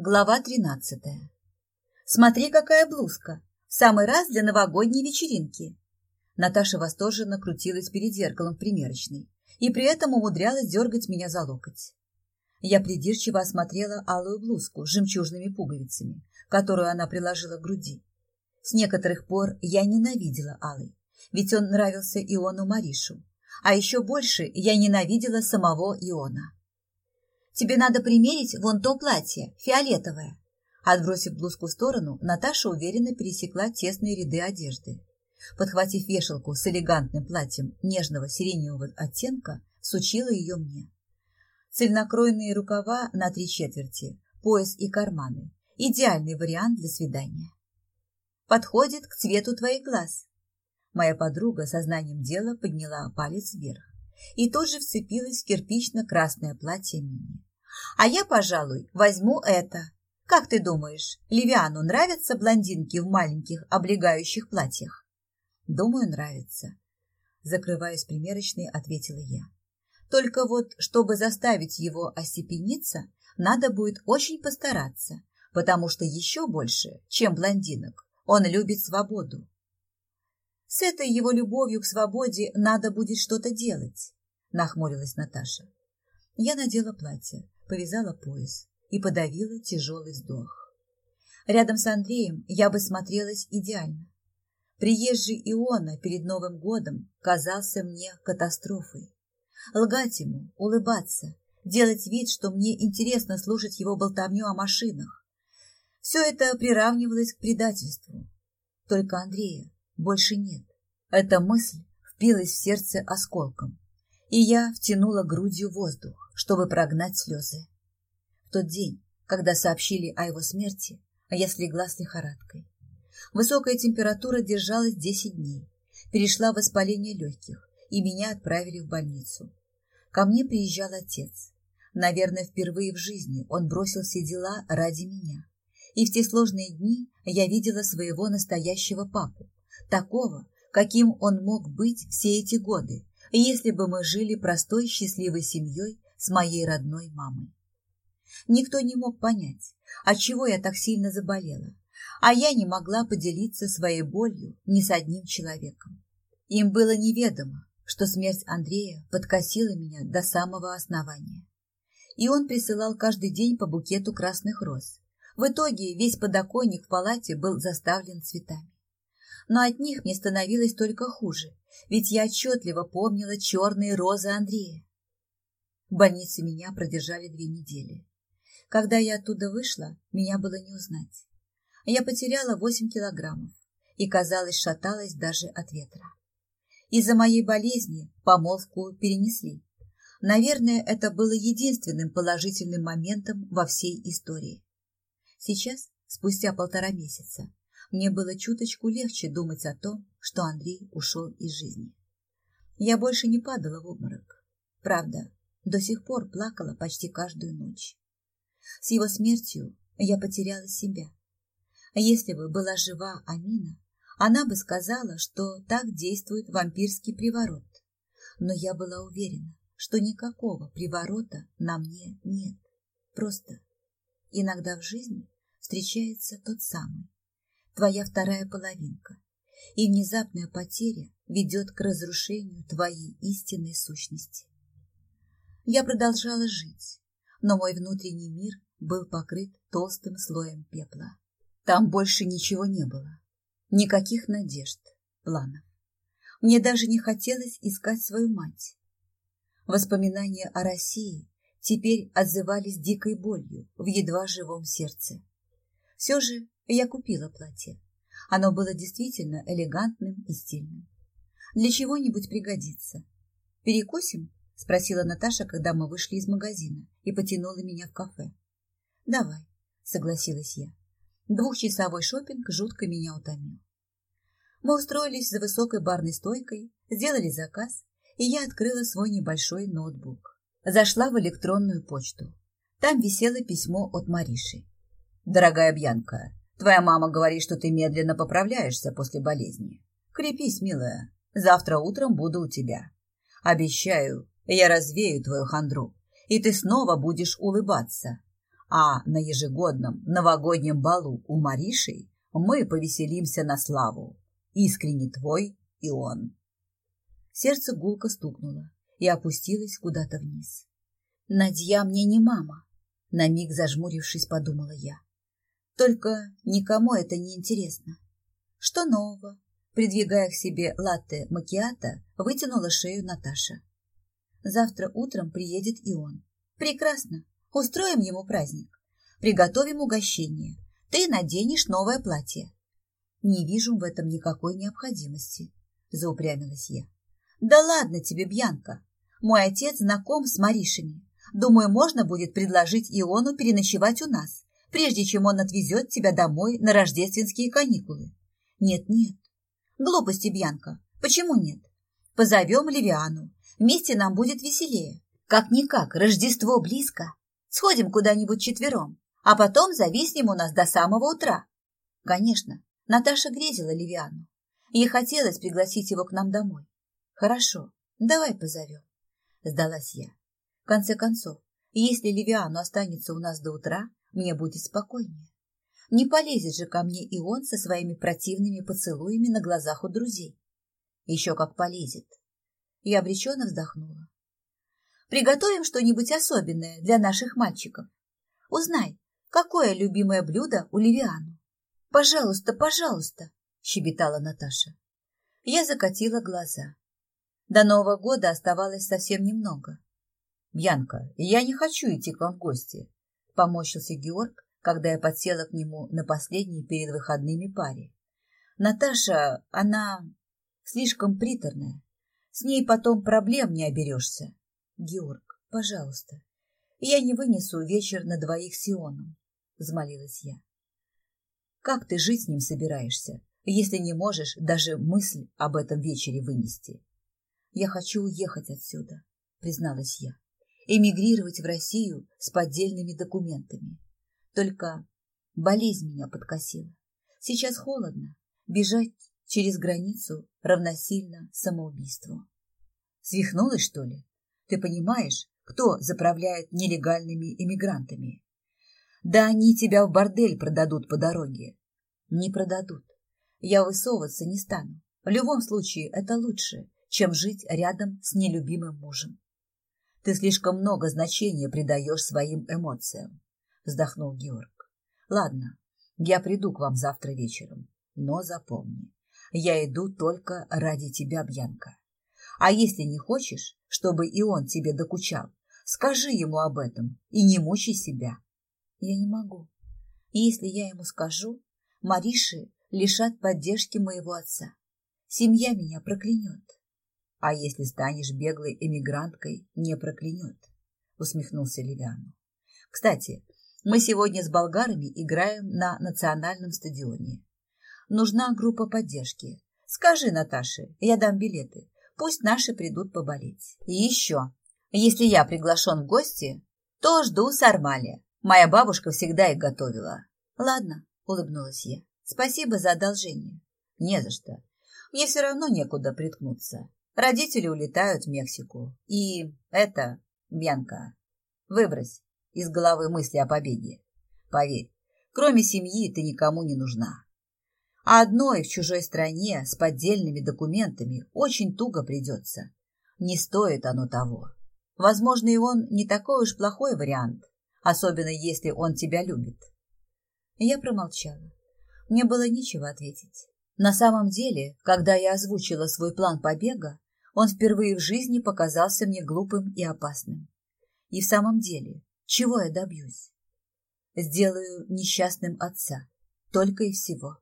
Глава тринадцатая. «Смотри, какая блузка! В самый раз для новогодней вечеринки!» Наташа восторженно крутилась перед зеркалом в примерочной и при этом умудрялась дергать меня за локоть. Я придирчиво осмотрела алую блузку с жемчужными пуговицами, которую она приложила к груди. С некоторых пор я ненавидела Алый, ведь он нравился Иону Маришу, а еще больше я ненавидела самого Иона. Тебе надо примерить вон то платье, фиолетовое. Отбросив блузку в сторону, Наташа уверенно пересекла тесные ряды одежды. Подхватив вешалку с элегантным платьем нежного сиреневого оттенка, сучила ее мне. Цельнокроенные рукава на три четверти, пояс и карманы. Идеальный вариант для свидания. Подходит к цвету твоих глаз. Моя подруга сознанием дела подняла палец вверх и тут же вцепилась в кирпично-красное платье Мини. А я, пожалуй, возьму это. Как ты думаешь, Ливиану нравятся блондинки в маленьких облегающих платьях? Думаю, нравится. Закрываясь примерочной, ответила я. Только вот, чтобы заставить его остепениться, надо будет очень постараться, потому что еще больше, чем блондинок, он любит свободу. С этой его любовью к свободе надо будет что-то делать, нахмурилась Наташа. Я надела платье, повязала пояс и подавила тяжелый вздох. Рядом с Андреем я бы смотрелась идеально. Приезжий Иона перед Новым годом казался мне катастрофой. Лгать ему, улыбаться, делать вид, что мне интересно слушать его болтовню о машинах. Все это приравнивалось к предательству. Только Андрея больше нет. Эта мысль впилась в сердце осколком, и я втянула грудью воздух чтобы прогнать слезы. В тот день, когда сообщили о его смерти, я слегла с лихорадкой. Высокая температура держалась 10 дней, перешла в воспаление легких, и меня отправили в больницу. Ко мне приезжал отец. Наверное, впервые в жизни он бросил все дела ради меня. И в те сложные дни я видела своего настоящего папу, такого, каким он мог быть все эти годы, если бы мы жили простой счастливой семьей с моей родной мамой. Никто не мог понять, от чего я так сильно заболела, а я не могла поделиться своей болью ни с одним человеком. Им было неведомо, что смерть Андрея подкосила меня до самого основания. И он присылал каждый день по букету красных роз. В итоге весь подоконник в палате был заставлен цветами. Но от них мне становилось только хуже, ведь я отчетливо помнила черные розы Андрея. В больнице меня продержали две недели. Когда я оттуда вышла, меня было не узнать. Я потеряла восемь килограммов и, казалось, шаталась даже от ветра. Из-за моей болезни помолвку перенесли. Наверное, это было единственным положительным моментом во всей истории. Сейчас, спустя полтора месяца, мне было чуточку легче думать о том, что Андрей ушел из жизни. Я больше не падала в обморок. Правда, до сих пор плакала почти каждую ночь. С его смертью я потеряла себя. Если бы была жива Амина, она бы сказала, что так действует вампирский приворот. Но я была уверена, что никакого приворота на мне нет. Просто иногда в жизни встречается тот самый, твоя вторая половинка, и внезапная потеря ведет к разрушению твоей истинной сущности. Я продолжала жить, но мой внутренний мир был покрыт толстым слоем пепла. Там больше ничего не было. Никаких надежд, планов. Мне даже не хотелось искать свою мать. Воспоминания о России теперь отзывались дикой болью в едва живом сердце. Все же я купила платье. Оно было действительно элегантным и стильным. Для чего-нибудь пригодится. Перекусим — спросила Наташа, когда мы вышли из магазина, и потянула меня в кафе. «Давай», — согласилась я. Двухчасовой шопинг жутко меня утомил. Мы устроились за высокой барной стойкой, сделали заказ, и я открыла свой небольшой ноутбук. Зашла в электронную почту. Там висело письмо от Мариши. «Дорогая Бьянка, твоя мама говорит, что ты медленно поправляешься после болезни. Крепись, милая. Завтра утром буду у тебя. Обещаю, я развею твою хандру, и ты снова будешь улыбаться. А на ежегодном новогоднем балу у Мариши мы повеселимся на славу. Искренне твой и он. Сердце гулко стукнуло и опустилось куда-то вниз. Надья мне не мама, на миг зажмурившись, подумала я. Только никому это не интересно. Что нового? Придвигая к себе латте макиато, вытянула шею Наташа. Завтра утром приедет и он. Прекрасно. Устроим ему праздник. Приготовим угощение. Ты наденешь новое платье. Не вижу в этом никакой необходимости, заупрямилась я. Да ладно тебе, Бьянка. Мой отец знаком с Маришами. Думаю, можно будет предложить Иону переночевать у нас, прежде чем он отвезет тебя домой на рождественские каникулы. Нет-нет. Глупости, Бьянка. Почему нет? Позовем Ливиану. Вместе нам будет веселее. Как-никак, Рождество близко. Сходим куда-нибудь четвером, а потом зависнем у нас до самого утра. Конечно, Наташа грезила Ливиану. Ей хотелось пригласить его к нам домой. Хорошо, давай позовем. Сдалась я. В конце концов, если Ливиану останется у нас до утра, мне будет спокойнее. Не полезет же ко мне и он со своими противными поцелуями на глазах у друзей. Еще как полезет. Я обреченно вздохнула. Приготовим что-нибудь особенное для наших мальчиков. Узнай, какое любимое блюдо у Ливиану. Пожалуйста, пожалуйста, щебетала Наташа. Я закатила глаза. До Нового года оставалось совсем немного. «Бьянка, я не хочу идти к вам в гости», — помощился Георг, когда я подсела к нему на последней перед выходными паре. «Наташа, она слишком приторная. С ней потом проблем не оберешься. Георг, пожалуйста, я не вынесу вечер на двоих с Ионом», — взмолилась я. «Как ты жить с ним собираешься, если не можешь даже мысль об этом вечере вынести?» «Я хочу уехать отсюда», — призналась я эмигрировать в Россию с поддельными документами. Только болезнь меня подкосила. Сейчас холодно. Бежать через границу равносильно самоубийству. Свихнулась, что ли? Ты понимаешь, кто заправляет нелегальными эмигрантами? Да они тебя в бордель продадут по дороге. Не продадут. Я высовываться не стану. В любом случае это лучше, чем жить рядом с нелюбимым мужем. Ты слишком много значения придаешь своим эмоциям, вздохнул Георг. Ладно, я приду к вам завтра вечером, но запомни, я иду только ради тебя, Бьянка. А если не хочешь, чтобы и он тебе докучал, скажи ему об этом и не мучай себя. Я не могу. Если я ему скажу, Мариши лишат поддержки моего отца. Семья меня проклянет. А если станешь беглой эмигранткой, не проклянет, усмехнулся Левиану. Кстати, мы сегодня с болгарами играем на национальном стадионе. Нужна группа поддержки. Скажи Наташе, я дам билеты. Пусть наши придут поболеть. И еще, если я приглашен в гости, то жду сармали. Моя бабушка всегда их готовила. Ладно, улыбнулась я. Спасибо за одолжение. Не за что. Мне все равно некуда приткнуться. Родители улетают в Мексику. И это, Бьянка, выбрось из головы мысли о побеге. Поверь, кроме семьи ты никому не нужна. А одной в чужой стране с поддельными документами очень туго придется. Не стоит оно того. Возможно, и он не такой уж плохой вариант, особенно если он тебя любит. Я промолчала. Мне было нечего ответить. На самом деле, когда я озвучила свой план побега, он впервые в жизни показался мне глупым и опасным. И в самом деле, чего я добьюсь? Сделаю несчастным отца, только и всего.